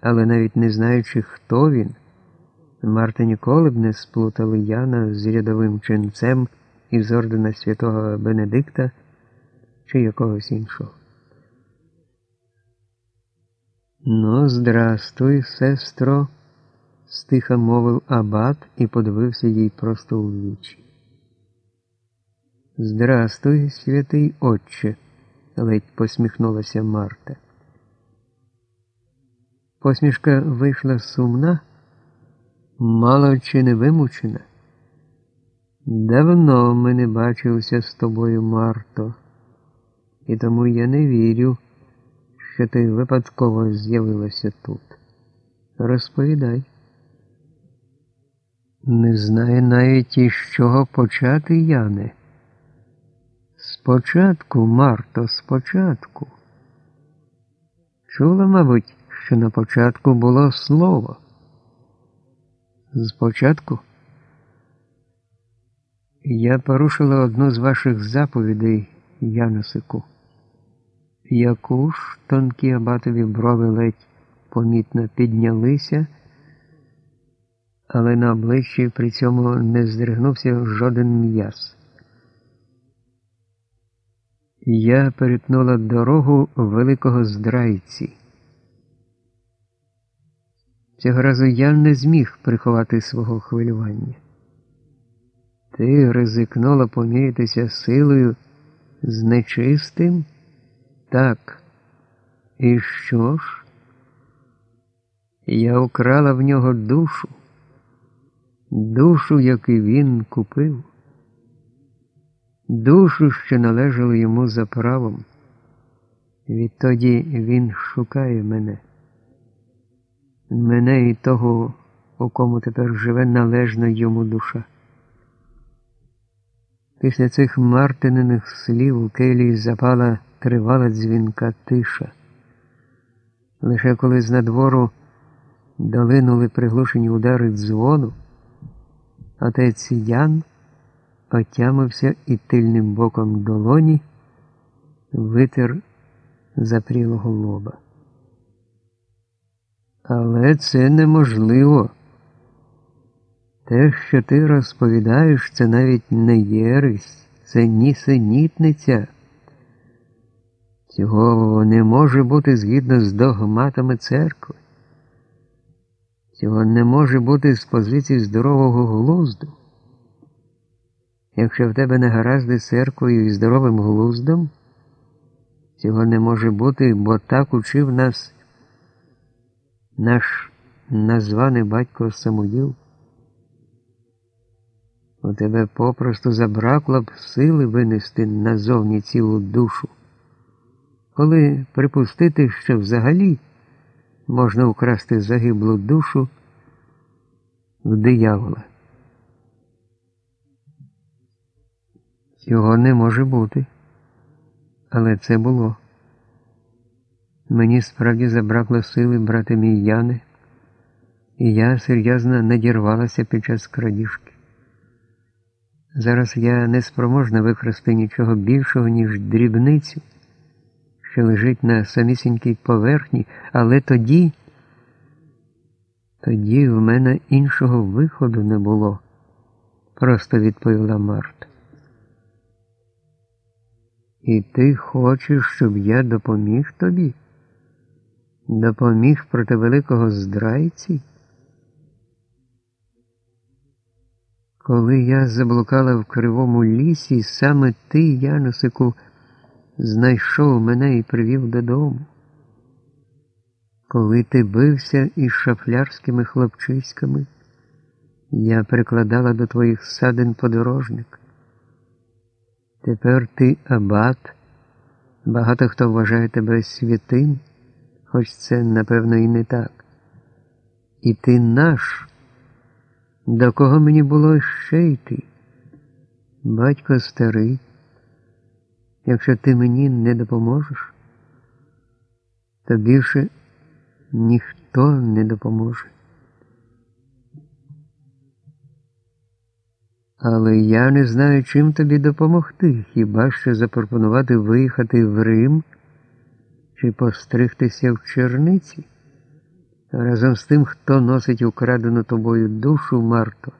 але навіть не знаючи, хто він, Марта ніколи б не сплутали Яна з рядовим ченцем із ордена святого Бенедикта чи якогось іншого. Ну, здрастуй, сестро, стиха мовив абат і подивився їй просто у вічі. Здрастуй, святий Отче, ледь посміхнулася Марта. Посмішка вийшла сумна, мало чи не вимучена. Давно ми не бачилися з тобою, Марто, і тому я не вірю, що ти випадково з'явилася тут. Розповідай. Не знаю навіть із чого почати, Яне. Спочатку, Марто, спочатку. Чула, мабуть, що на початку було слово. Спочатку я порушила одну з ваших заповідей, Яносику. Яку ж тонкі абатові брови ледь помітно піднялися, але на обличчі при цьому не здригнувся жоден м'яз. Я перетнула дорогу великого здрайці. Цього разу я не зміг приховати свого хвилювання. Ти ризикнула помірятися силою з нечистим? Так. І що ж? Я украла в нього душу, душу, яку він купив, душу, що належала йому за правом. Відтоді він шукає мене мене і того, у кому тепер живе належна йому душа. Після цих Мартининих слів у келії запала тривала дзвінка тиша. Лише коли з надвору долинули приглушені удари дзвону, отець Ян отямився і тильним боком долоні витер запрілого лоба. Але це неможливо. Те, що ти розповідаєш, це навіть не єресь, це нісенітниця. Цього не може бути згідно з догматами церкви. Цього не може бути з позиції здорового глузду. Якщо в тебе не гаразди церквою і здоровим глуздом, цього не може бути, бо так учив нас наш названий батько Самуїл, у тебе попросту забракло б сили винести назовні цілу душу, коли припустити, що взагалі можна украсти загиблу душу в диявола. Цього не може бути, але це було. Мені справді забракло сили брати мій Яни, і я серйозно надірвалася під час крадіжки. Зараз я не спроможна викрасти нічого більшого, ніж дрібницю, що лежить на самісінькій поверхні, але тоді, тоді в мене іншого виходу не було, просто відповіла Марта. І ти хочеш, щоб я допоміг тобі? Допоміг проти великого здрайці? Коли я заблукала в кривому лісі, саме ти, Яносику, знайшов мене і привів додому. Коли ти бився із шафлярськими хлопчиськами, я прикладала до твоїх садин подорожник. Тепер ти абат, багато хто вважає тебе святим хоч це, напевно, і не так. І ти наш, до кого мені було ще йти? Батько старий, якщо ти мені не допоможеш, то більше ніхто не допоможе. Але я не знаю, чим тобі допомогти, хіба що запропонувати виїхати в Рим чи постригтися в черниці? Разом з тим, хто носить украдену тобою душу Марто.